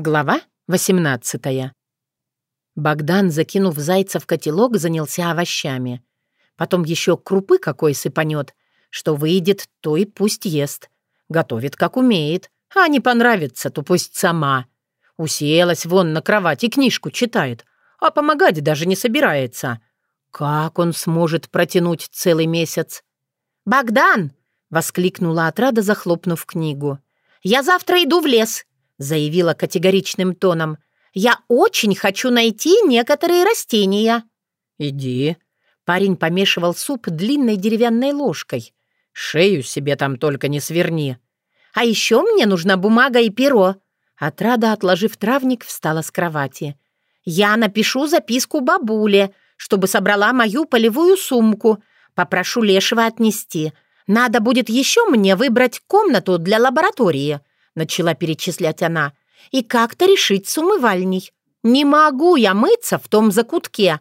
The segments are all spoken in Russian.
Глава 18 Богдан, закинув зайца в котелок, занялся овощами. Потом еще крупы какой сыпанет. Что выйдет, то и пусть ест. Готовит, как умеет. А не понравится, то пусть сама. Уселась вон на кровати, книжку читает. А помогать даже не собирается. Как он сможет протянуть целый месяц? «Богдан!» — воскликнула отрада, захлопнув книгу. «Я завтра иду в лес заявила категоричным тоном. «Я очень хочу найти некоторые растения». «Иди». Парень помешивал суп длинной деревянной ложкой. «Шею себе там только не сверни». «А еще мне нужна бумага и перо». Отрада, отложив травник, встала с кровати. «Я напишу записку бабуле, чтобы собрала мою полевую сумку. Попрошу Лешего отнести. Надо будет еще мне выбрать комнату для лаборатории начала перечислять она, и как-то решить с умывальней. Не могу я мыться в том закутке,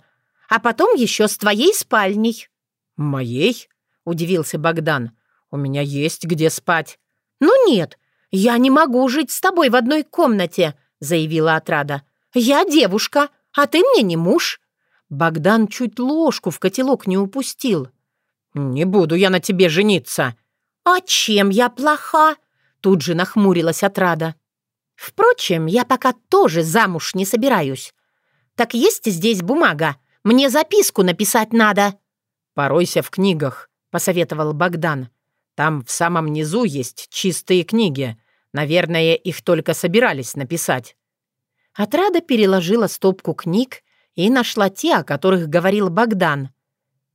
а потом еще с твоей спальней. Моей? удивился Богдан. У меня есть где спать. Ну нет, я не могу жить с тобой в одной комнате, заявила Отрада. Я девушка, а ты мне не муж. Богдан чуть ложку в котелок не упустил. «Не буду я на тебе жениться». «А чем я плоха?» Тут же нахмурилась отрада. «Впрочем, я пока тоже замуж не собираюсь. Так есть здесь бумага? Мне записку написать надо». «Поройся в книгах», — посоветовал Богдан. «Там в самом низу есть чистые книги. Наверное, их только собирались написать». Отрада переложила стопку книг и нашла те, о которых говорил Богдан.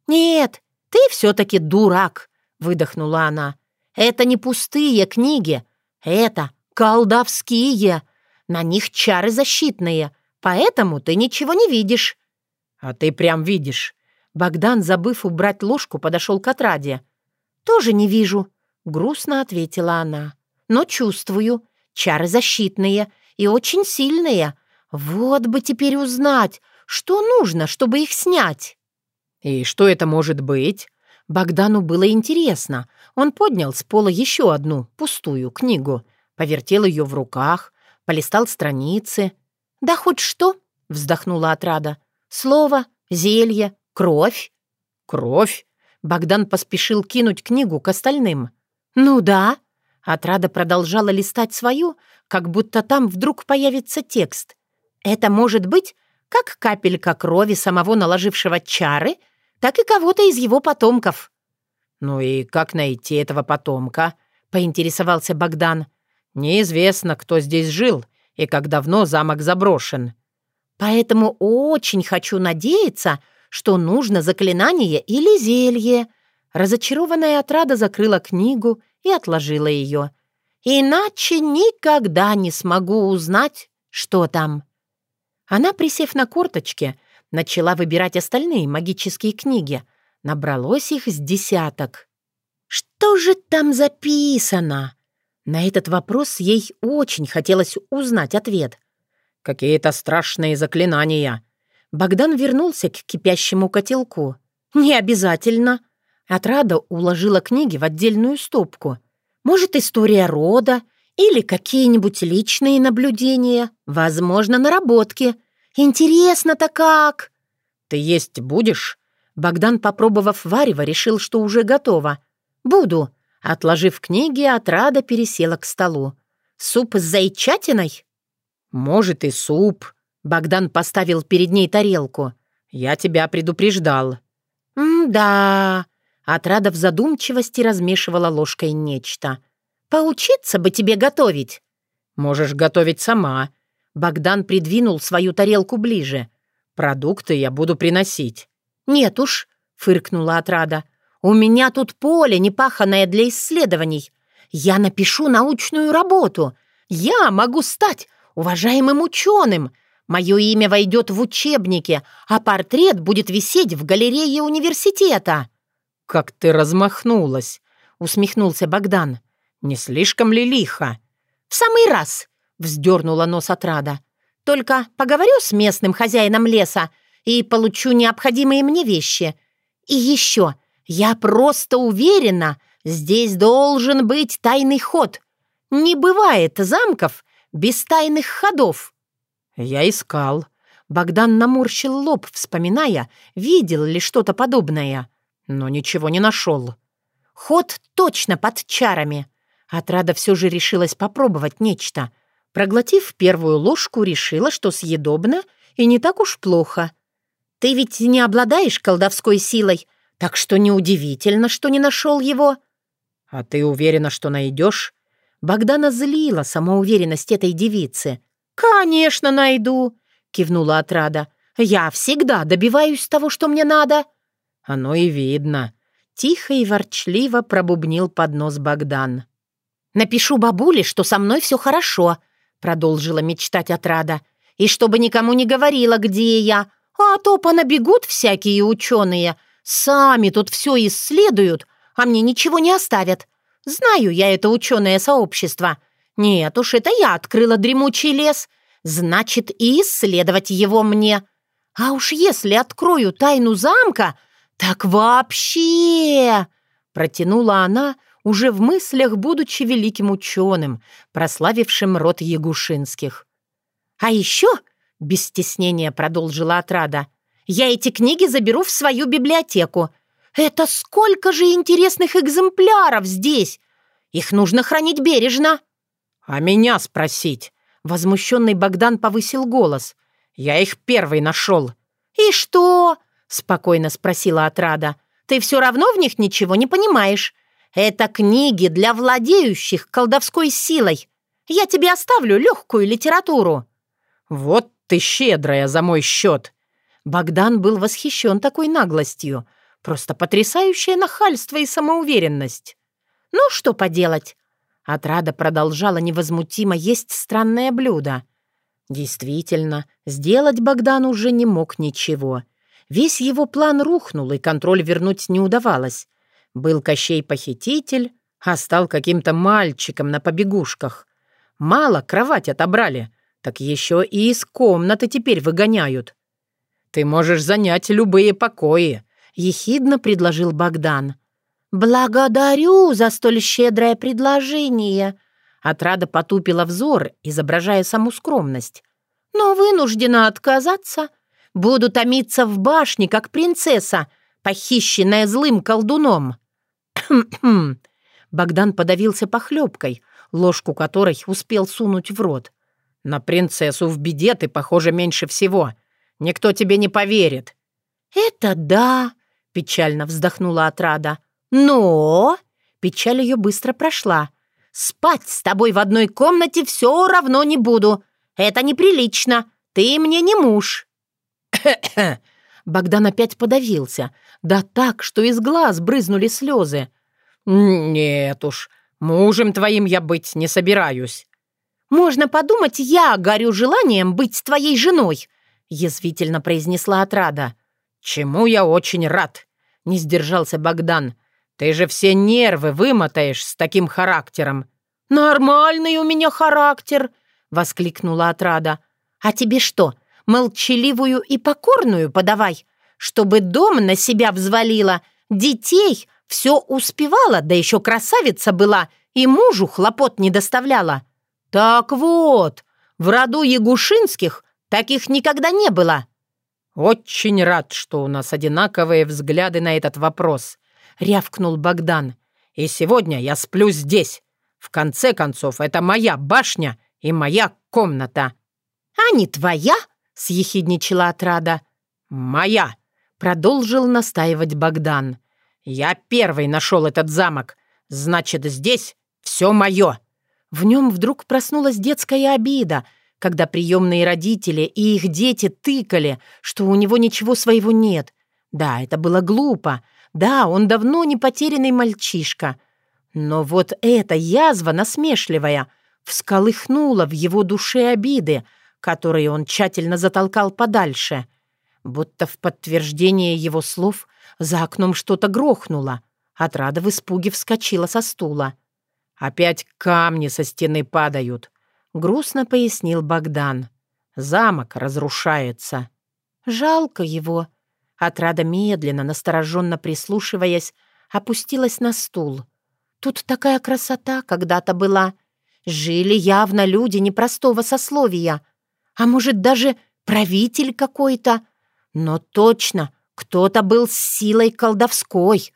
«Нет, ты все-таки дурак», — выдохнула она. Это не пустые книги, это колдовские. На них чары защитные, поэтому ты ничего не видишь». «А ты прям видишь». Богдан, забыв убрать ложку, подошел к отраде. «Тоже не вижу», — грустно ответила она. «Но чувствую. Чары защитные и очень сильные. Вот бы теперь узнать, что нужно, чтобы их снять». «И что это может быть?» Богдану было интересно. Он поднял с пола еще одну, пустую, книгу, повертел ее в руках, полистал страницы. «Да хоть что!» — вздохнула отрада. «Слово, зелье, кровь». «Кровь?» Богдан поспешил кинуть книгу к остальным. «Ну да». Отрада продолжала листать свою, как будто там вдруг появится текст. «Это может быть как капелька крови самого наложившего чары — так и кого-то из его потомков». «Ну и как найти этого потомка?» — поинтересовался Богдан. «Неизвестно, кто здесь жил и как давно замок заброшен». «Поэтому очень хочу надеяться, что нужно заклинание или зелье». Разочарованная отрада закрыла книгу и отложила ее. «Иначе никогда не смогу узнать, что там». Она, присев на корточки, Начала выбирать остальные магические книги. Набралось их с десяток. Что же там записано? На этот вопрос ей очень хотелось узнать ответ. «Какие-то страшные заклинания». Богдан вернулся к кипящему котелку. «Не обязательно». Отрада уложила книги в отдельную стопку. «Может, история рода или какие-нибудь личные наблюдения, возможно, наработки. «Интересно-то как!» «Ты есть будешь?» Богдан, попробовав варево, решил, что уже готово. «Буду». Отложив книги, отрада пересела к столу. «Суп с зайчатиной?» «Может, и суп». Богдан поставил перед ней тарелку. «Я тебя предупреждал». «М-да». Отрада в задумчивости размешивала ложкой нечто. «Поучиться бы тебе готовить». «Можешь готовить сама», Богдан придвинул свою тарелку ближе. «Продукты я буду приносить». «Нет уж», — фыркнула отрада. «У меня тут поле, непаханное для исследований. Я напишу научную работу. Я могу стать уважаемым ученым. Мое имя войдет в учебники, а портрет будет висеть в галерее университета». «Как ты размахнулась!» — усмехнулся Богдан. «Не слишком ли лихо?» «В самый раз!» Вздернула нос от рада. «Только поговорю с местным хозяином леса и получу необходимые мне вещи. И еще, я просто уверена, здесь должен быть тайный ход. Не бывает замков, без тайных ходов?» «Я искал». Богдан наморщил лоб, вспоминая, видел ли что-то подобное. Но ничего не нашел. Ход точно под чарами. Отрада все же решилась попробовать нечто. Проглотив первую ложку, решила, что съедобно и не так уж плохо. «Ты ведь не обладаешь колдовской силой, так что неудивительно, что не нашел его». «А ты уверена, что найдешь?» Богдана злила самоуверенность этой девицы. «Конечно, найду!» — кивнула отрада. «Я всегда добиваюсь того, что мне надо». «Оно и видно», — тихо и ворчливо пробубнил под нос Богдан. «Напишу бабуле, что со мной все хорошо», — продолжила мечтать отрада. «И чтобы никому не говорила, где я. А то понабегут всякие ученые. Сами тут все исследуют, а мне ничего не оставят. Знаю я это ученое сообщество. Нет уж, это я открыла дремучий лес. Значит, и исследовать его мне. А уж если открою тайну замка, так вообще...» Протянула она, уже в мыслях будучи великим ученым, прославившим род Ягушинских. «А еще...» — без стеснения продолжила отрада. «Я эти книги заберу в свою библиотеку. Это сколько же интересных экземпляров здесь! Их нужно хранить бережно!» «А меня спросить?» Возмущенный Богдан повысил голос. «Я их первый нашел». «И что?» — спокойно спросила отрада. «Ты все равно в них ничего не понимаешь. Это книги для владеющих колдовской силой. Я тебе оставлю легкую литературу». «Вот ты щедрая за мой счет!» Богдан был восхищен такой наглостью. Просто потрясающее нахальство и самоуверенность. «Ну, что поделать?» Отрада продолжала невозмутимо есть странное блюдо. Действительно, сделать Богдан уже не мог ничего. Весь его план рухнул, и контроль вернуть не удавалось. Был Кощей-похититель, а стал каким-то мальчиком на побегушках. Мало кровать отобрали, так еще и из комнаты теперь выгоняют. «Ты можешь занять любые покои», — ехидно предложил Богдан. «Благодарю за столь щедрое предложение», — отрада потупила взор, изображая саму скромность. «Но вынуждена отказаться. Буду томиться в башне, как принцесса, похищенная злым колдуном». Богдан подавился похлебкой, ложку которой успел сунуть в рот. «На принцессу в беде ты, похоже, меньше всего. Никто тебе не поверит». «Это да», — печально вздохнула отрада. «Но...» — печаль ее быстро прошла. «Спать с тобой в одной комнате все равно не буду. Это неприлично. Ты мне не муж». Богдан опять подавился. Да так, что из глаз брызнули слезы. «Нет уж, мужем твоим я быть не собираюсь». «Можно подумать, я горю желанием быть твоей женой», — язвительно произнесла отрада. «Чему я очень рад», — не сдержался Богдан. «Ты же все нервы вымотаешь с таким характером». «Нормальный у меня характер», — воскликнула отрада. «А тебе что, молчаливую и покорную подавай, чтобы дом на себя взвалила, детей все успевала, да еще красавица была и мужу хлопот не доставляла. Так вот, в роду Ягушинских таких никогда не было». «Очень рад, что у нас одинаковые взгляды на этот вопрос», — рявкнул Богдан. «И сегодня я сплю здесь. В конце концов, это моя башня и моя комната». «А не твоя?» — съехидничала отрада. «Моя», — продолжил настаивать Богдан. «Я первый нашел этот замок. Значит, здесь все мое». В нем вдруг проснулась детская обида, когда приемные родители и их дети тыкали, что у него ничего своего нет. Да, это было глупо. Да, он давно не потерянный мальчишка. Но вот эта язва насмешливая всколыхнула в его душе обиды, которые он тщательно затолкал подальше. Будто в подтверждение его слов за окном что-то грохнуло. Отрада в испуге вскочила со стула. «Опять камни со стены падают», — грустно пояснил Богдан. «Замок разрушается». «Жалко его». Отрада медленно, настороженно прислушиваясь, опустилась на стул. «Тут такая красота когда-то была. жили явно люди непростого сословия. А может, даже правитель какой-то. Но точно, кто-то был с силой колдовской,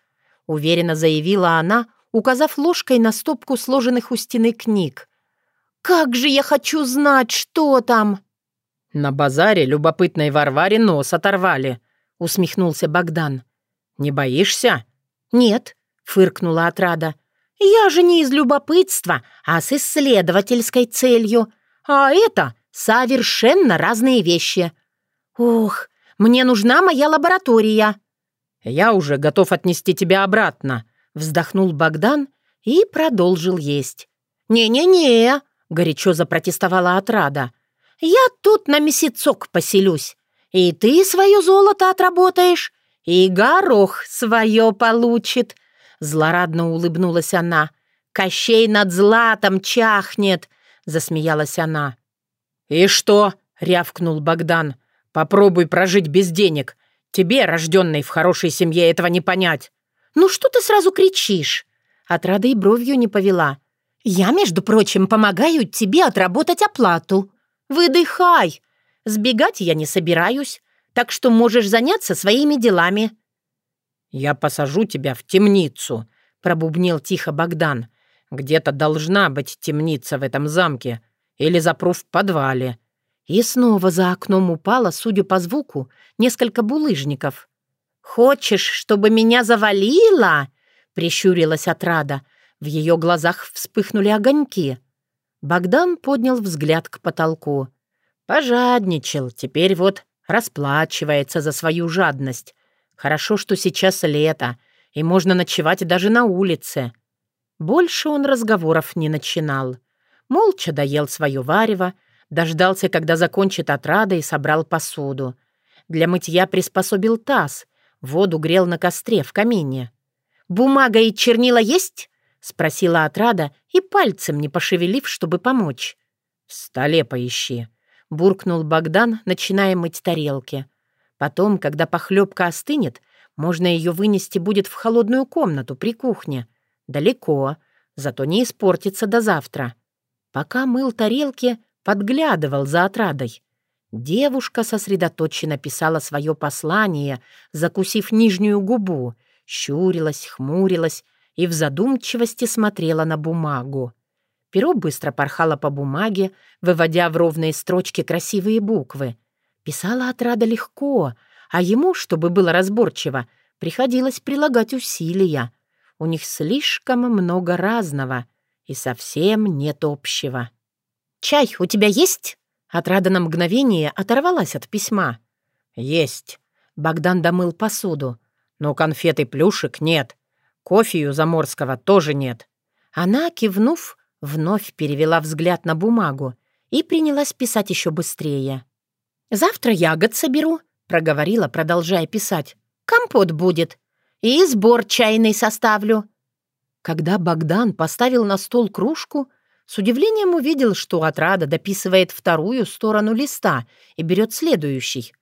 уверенно заявила она, указав ложкой на стопку сложенных у стены книг. «Как же я хочу знать, что там!» «На базаре любопытной Варваре нос оторвали», — усмехнулся Богдан. «Не боишься?» «Нет», — фыркнула отрада. «Я же не из любопытства, а с исследовательской целью. А это совершенно разные вещи. Ох, мне нужна моя лаборатория». «Я уже готов отнести тебя обратно», — вздохнул Богдан и продолжил есть. «Не-не-не», — горячо запротестовала отрада. «Я тут на месяцок поселюсь, и ты свое золото отработаешь, и горох свое получит», — злорадно улыбнулась она. «Кощей над златом чахнет», — засмеялась она. «И что?» — рявкнул Богдан. «Попробуй прожить без денег. Тебе, рожденной в хорошей семье, этого не понять». «Ну что ты сразу кричишь?» Отрада и бровью не повела. «Я, между прочим, помогаю тебе отработать оплату. Выдыхай. Сбегать я не собираюсь, так что можешь заняться своими делами». «Я посажу тебя в темницу», — пробубнил тихо Богдан. «Где-то должна быть темница в этом замке. Или запру в подвале». И снова за окном упало, судя по звуку, несколько булыжников. «Хочешь, чтобы меня завалило?» — прищурилась отрада. В ее глазах вспыхнули огоньки. Богдан поднял взгляд к потолку. Пожадничал, теперь вот расплачивается за свою жадность. Хорошо, что сейчас лето, и можно ночевать даже на улице. Больше он разговоров не начинал. Молча доел свое варево, дождался, когда закончит отрада и собрал посуду. Для мытья приспособил таз, воду грел на костре в камине. «Бумага и чернила есть?» — спросила отрада и пальцем не пошевелив, чтобы помочь. «В столе поищи», — буркнул Богдан, начиная мыть тарелки. Потом, когда похлебка остынет, можно ее вынести будет в холодную комнату при кухне. Далеко, зато не испортится до завтра. Пока мыл тарелки, подглядывал за отрадой. Девушка сосредоточенно писала свое послание, закусив нижнюю губу, щурилась, хмурилась и в задумчивости смотрела на бумагу. Перо быстро порхало по бумаге, выводя в ровные строчки красивые буквы. Писала отрада легко, а ему, чтобы было разборчиво, приходилось прилагать усилия. У них слишком много разного — и совсем нет общего. «Чай у тебя есть?» Отрада на мгновение оторвалась от письма. «Есть». Богдан домыл посуду. «Но конфеты плюшек нет. Кофею заморского тоже нет». Она, кивнув, вновь перевела взгляд на бумагу и принялась писать еще быстрее. «Завтра ягод соберу», — проговорила, продолжая писать. «Компот будет. И сбор чайный составлю. Когда Богдан поставил на стол кружку, с удивлением увидел, что отрада дописывает вторую сторону листа и берет следующий.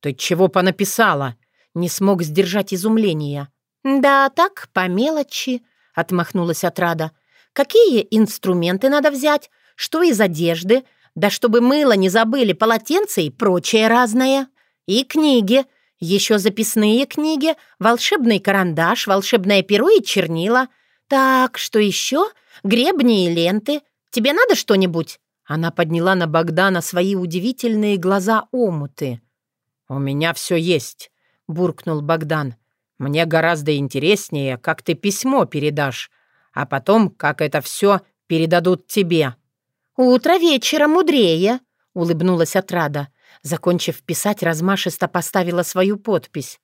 «Ты чего понаписала?» Не смог сдержать изумления. «Да так, по мелочи», — отмахнулась отрада. «Какие инструменты надо взять? Что из одежды? Да чтобы мыло не забыли, полотенце и прочее разное. И книги. Еще записные книги, волшебный карандаш, волшебное перо и чернила. «Так, что еще? Гребни и ленты. Тебе надо что-нибудь?» Она подняла на Богдана свои удивительные глаза-омуты. «У меня все есть», — буркнул Богдан. «Мне гораздо интереснее, как ты письмо передашь, а потом, как это все передадут тебе». «Утро вечера мудрее», — улыбнулась отрада. Закончив писать, размашисто поставила свою подпись.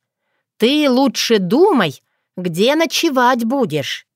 «Ты лучше думай, где ночевать будешь».